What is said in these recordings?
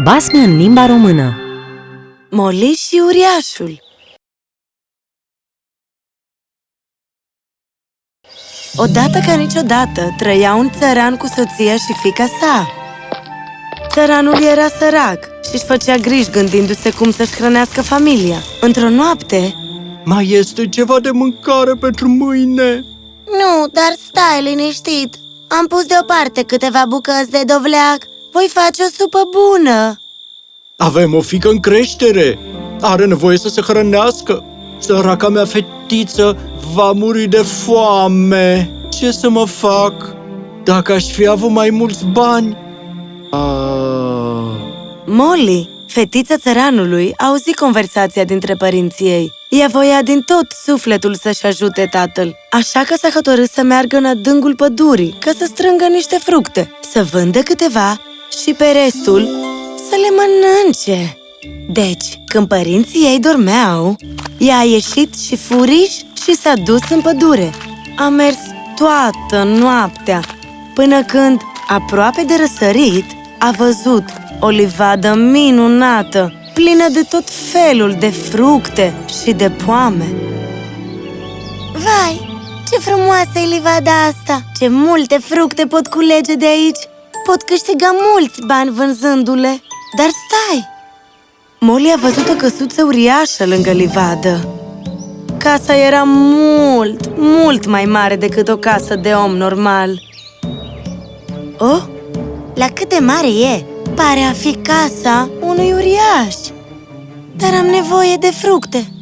Basme în limba română. Moliș și uriașul. Odată ca niciodată trăia un țăran cu soția și fica sa. Țăranul era sărac și își făcea griji gândindu-se cum să-și hrănească familia. Într-o noapte... Mai este ceva de mâncare pentru mâine? Nu, dar stai liniștit. Am pus deoparte câteva bucăți de dovleac Voi face o supă bună Avem o fică în creștere. Are nevoie să se hrănească. Săraca mea fetiță va muri de foame. Ce să mă fac? Dacă aș fi avut mai mulți bani... Ah... Molly, fetița țăranului, auzi conversația dintre părinții ei. Ea voia din tot sufletul să-și ajute tatăl, așa că s-a hotărât să meargă în adâncul pădurii ca să strângă niște fructe, să vândă câteva și pe restul să le mănânce. Deci, când părinții ei dormeau, ea a ieșit și furiș și s-a dus în pădure. A mers toată noaptea, până când, aproape de răsărit, a văzut o livadă minunată, plină de tot felul de fructe și de poame. Vai, ce frumoasă e livada asta! Ce multe fructe pot culege de aici! Pot câștiga mulți bani vânzându-le! Dar stai! Molly a văzut o căsuță uriașă lângă livadă. Casa era mult, mult mai mare decât o casă de om normal. Oh, la cât de mare e? Pare a fi casa unui uriaș. Dar am nevoie de fructe.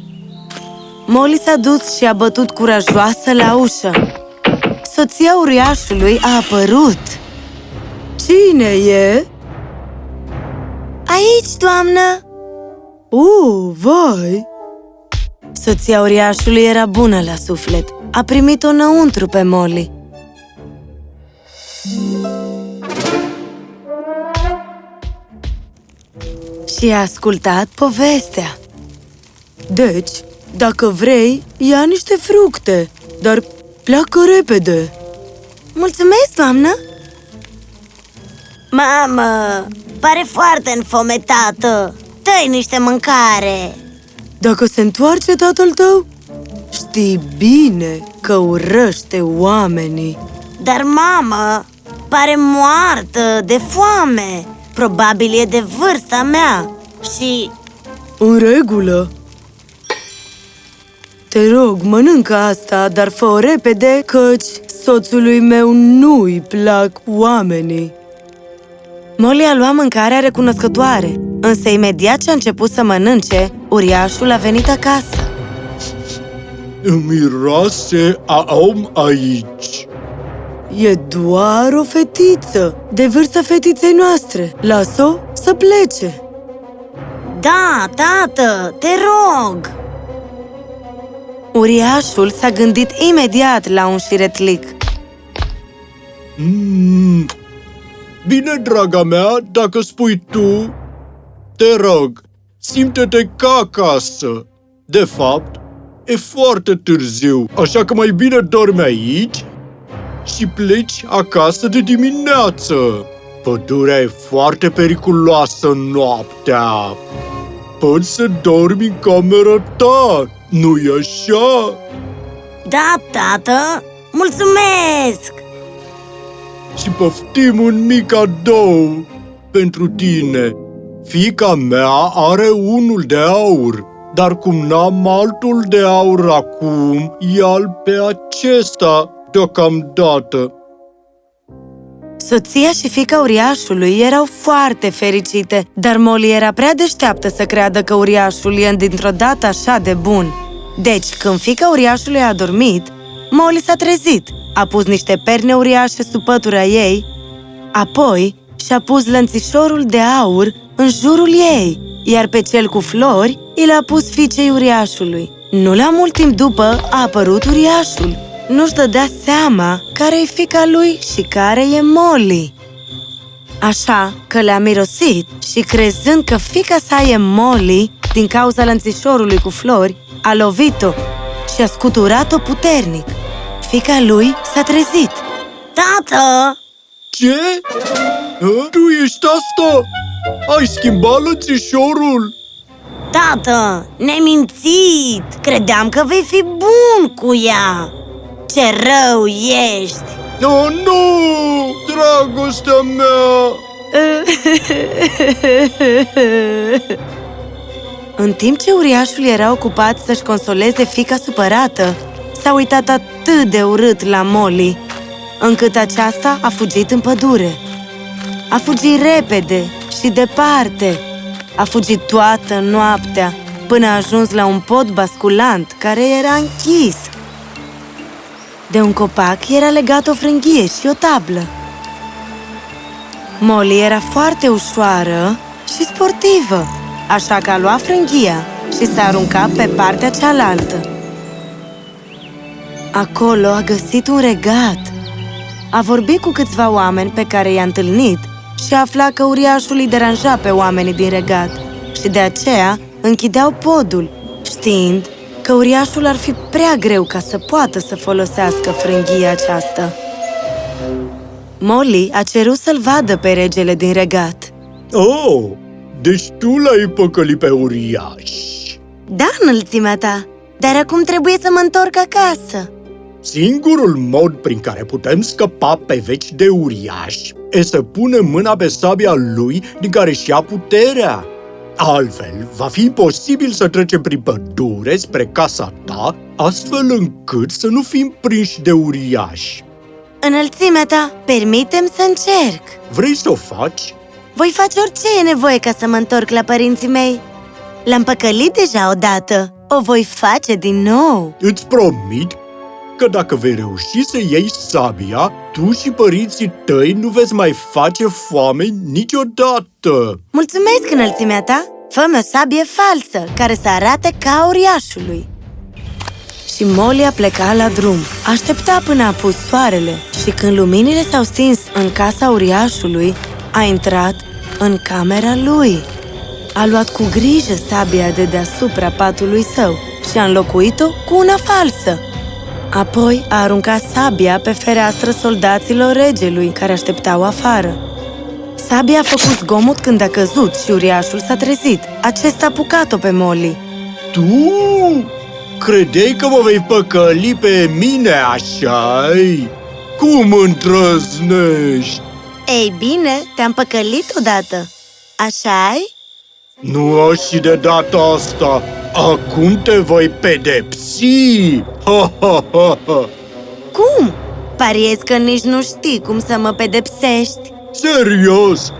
Molly s-a dus și a bătut curajoasă la ușă. Soția uriașului a apărut. Cine e? Aici, doamnă! Uh, vai! Soția uriașului era bună la suflet. A primit-o înăuntru pe Molly. Și a ascultat povestea. Deci, dacă vrei, ia niște fructe, dar pleacă repede. Mulțumesc, doamnă! Mamă, pare foarte înfometată! Dă-i niște mâncare! Dacă se întoarce tatăl tău, știi bine că urăște oamenii. Dar, mamă, pare moartă de foame. Probabil e de vârsta mea și... În regulă. Te rog, mănâncă asta, dar fă-o repede, căci soțului meu nu-i plac oamenii. Molly a luat mâncarea recunoscătoare, însă imediat ce a început să mănânce, uriașul a venit acasă. Îmi miroase a om aici. E doar o fetiță, de vârsta fetiței noastre. Lasă-o să plece. Da, tată, te rog! Uriașul s-a gândit imediat la un șiretlic. Mm. Bine, draga mea, dacă spui tu, te rog, simte-te ca acasă. De fapt, e foarte târziu, așa că mai bine dormi aici și pleci acasă de dimineață. Pădurea e foarte periculoasă noaptea. Poți să dormi în camera ta, nu-i așa? Da, tată, mulțumesc! Și poftim un mic cadou pentru tine. Fica mea are unul de aur, dar cum n-am altul de aur acum, ia-l pe acesta deocamdată. Soția și fica uriașului erau foarte fericite, dar Molly era prea deșteaptă să creadă că uriașul e dintr-o dată așa de bun. Deci, când fica uriașului a dormit, Molly s-a trezit, a pus niște perne uriașe sub pătura ei, apoi și-a pus lănțișorul de aur în jurul ei, iar pe cel cu flori i l-a pus fiicei uriașului. Nu la mult timp după a apărut uriașul. Nu-și dădea seama care e fica lui și care e Molly. Așa că le-a mirosit și crezând că fica sa e Molly, din cauza lănțișorului cu flori, a lovit-o și a scuturat-o puternic. Fica lui s-a trezit. Tată! Ce? Hă? Tu ești asta? Ai schimbat lățișorul? Tată, ne-ai mințit! Credeam că vei fi bun cu ea! Ce rău ești! Oh, nu! Dragostea mea! În timp ce uriașul era ocupat să-și consoleze fica supărată, s-a uitat atât de urât la Molly, încât aceasta a fugit în pădure. A fugit repede și departe. A fugit toată noaptea, până a ajuns la un pod basculant care era închis. De un copac era legat o frânghie și o tablă. Molly era foarte ușoară și sportivă, așa că a luat frânghia și s-a aruncat pe partea cealaltă. Acolo a găsit un regat. A vorbit cu câțiva oameni pe care i-a întâlnit și a aflat că uriașul îi deranja pe oamenii din regat și de aceea închideau podul, știind că uriașul ar fi prea greu ca să poată să folosească frânghia aceasta. Molly a cerut să-l vadă pe regele din regat. Oh, deci tu l-ai păcălit pe uriaș. Da, înălțimea ta, dar acum trebuie să mă întorc acasă. Singurul mod prin care putem scăpa pe veci de uriaș e să punem mâna pe sabia lui din care și ia puterea. Altfel, va fi imposibil să trecem prin pădure spre casa ta, astfel încât să nu fim prinși de uriași. Înălțimea ta, permitem să încerc. Vrei să o faci? Voi face orice e nevoie ca să mă întorc la părinții mei. L-am păcălit deja odată. O voi face din nou. Îți promit că dacă vei reuși să iei sabia, tu și părinții tăi nu veți mai face foame niciodată! Mulțumesc, înălțimea ta! Fă-mi o sabie falsă, care să arate ca uriașului. Și Molly a plecat la drum. Aștepta până a pus soarele și când luminile s-au stins în casa uriașului, a intrat în camera lui. A luat cu grijă sabia de deasupra patului său și a înlocuit-o cu una falsă. Apoi a aruncat sabia pe fereastră soldaților regelui, care așteptau afară. Sabia a făcut zgomot când a căzut și uriașul s-a trezit. Acesta a apucat-o pe Molly. Tu credeai că mă vei păcăli pe mine așa -i? Cum întrăznești? Ei bine, te-am păcălit odată. Așa-i? Nu și de data asta! Acum te voi pedepsi! Ha, ha, ha, ha. Cum? Pariez că nici nu știi cum să mă pedepsești. Serios!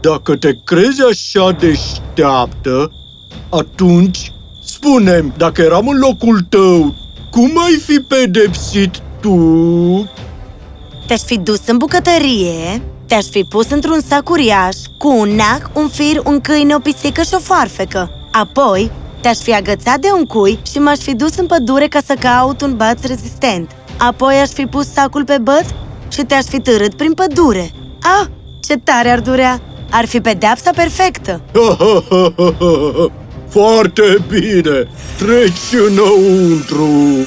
Dacă te crezi așa deșteaptă, atunci spune dacă eram în locul tău, cum ai fi pedepsit tu? Te-aș fi dus în bucătărie, te-aș fi pus într-un sac uriaș cu un nac, un fir, un câine, o pisică și o foarfecă. Apoi, te-aș fi agățat de un cui și m-aș fi dus în pădure ca să caut un băț rezistent. Apoi aș fi pus sacul pe băț și te-aș fi târât prin pădure. Ah, ce tare ar durea! Ar fi pedeapsa perfectă! Foarte bine! Treci înăuntru!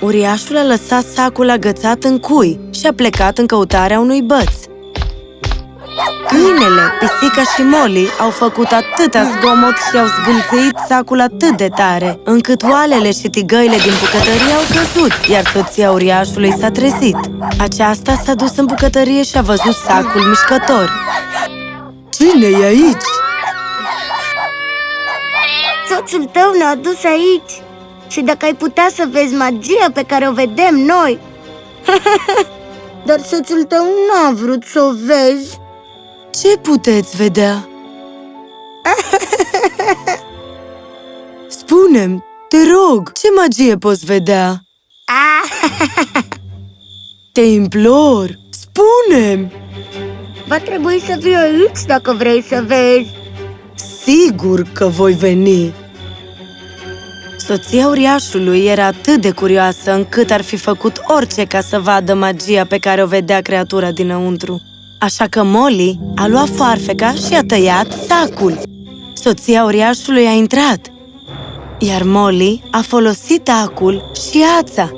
Uriașul a lăsat sacul agățat în cui și a plecat în căutarea unui băț. Câinele, pisica și Molly au făcut atâta zgomot și au zgâlțăit sacul atât de tare, încât oalele și tigăile din bucătărie au căzut, iar soția uriașului s-a trezit. Aceasta s-a dus în bucătărie și a văzut sacul mișcător. Cine e aici? Soțul tău ne-a dus aici Și dacă ai putea să vezi magia pe care o vedem noi Dar soțul tău n-a vrut să o vezi Ce puteți vedea? Spune-mi, te rog, ce magie poți vedea? Te implor, spune-mi! Va trebui să vii aici dacă vrei să vezi Sigur că voi veni! Soția uriașului era atât de curioasă încât ar fi făcut orice ca să vadă magia pe care o vedea creatura dinăuntru. Așa că Molly a luat foarfeca și a tăiat sacul. Soția uriașului a intrat, iar Molly a folosit acul și ața.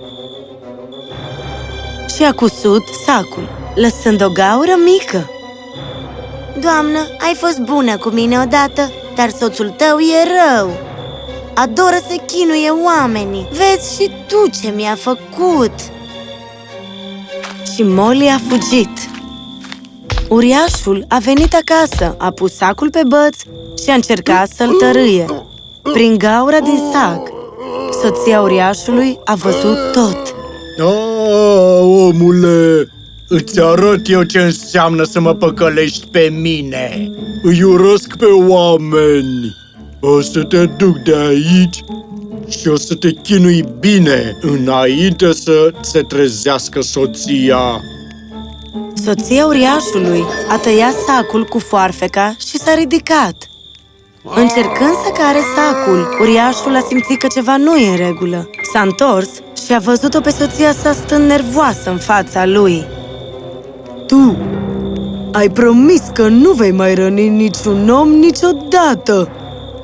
Și a cusut sacul, lăsând o gaură mică. Doamnă, ai fost bună cu mine odată, dar soțul tău e rău. Adoră să chinuie oamenii. Vezi și tu ce mi-a făcut. Și Molly a fugit. Uriașul a venit acasă, a pus sacul pe băț și a încercat să-l tărâie. Prin gaura din sac, soția uriașului a văzut tot. A, omule, îți arăt eu ce înseamnă să mă păcălești pe mine. Îi urăsc pe oameni. O să te duc de aici și o să te chinui bine înainte să se trezească soția. Soția uriașului a tăiat sacul cu foarfeca și s-a ridicat. Încercând să care sacul, uriașul a simțit că ceva nu e în regulă. S-a întors și a văzut-o pe soția sa stând nervoasă în fața lui. Tu ai promis că nu vei mai răni niciun om niciodată!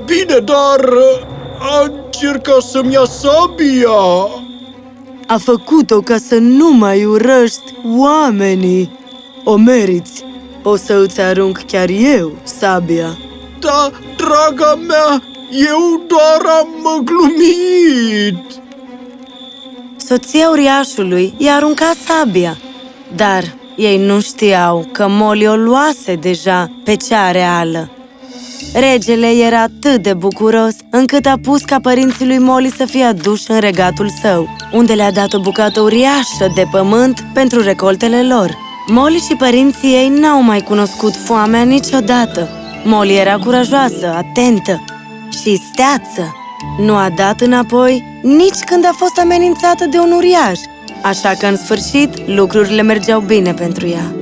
Bine, dar uh, a încercat să-mi ia sabia. A făcut-o ca să nu mai urăști oamenii. O meriți. O să îți arunc chiar eu sabia. Da, draga mea, eu doar am glumit. Soția uriașului i-a aruncat sabia, dar ei nu știau că Molly o luase deja pe cea reală. Regele era atât de bucuros încât a pus ca părinții lui Molly să fie aduși în regatul său, unde le-a dat o bucată uriașă de pământ pentru recoltele lor. Molly și părinții ei n-au mai cunoscut foamea niciodată. Molly era curajoasă, atentă și steață. Nu a dat înapoi nici când a fost amenințată de un uriaș, așa că în sfârșit lucrurile mergeau bine pentru ea.